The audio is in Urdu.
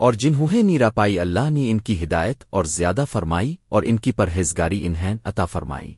اور جنہوں نیرا پائی اللہ نے ان کی ہدایت اور زیادہ فرمائی اور ان کی پرہیزگاری انہیں عطا فرمائی۔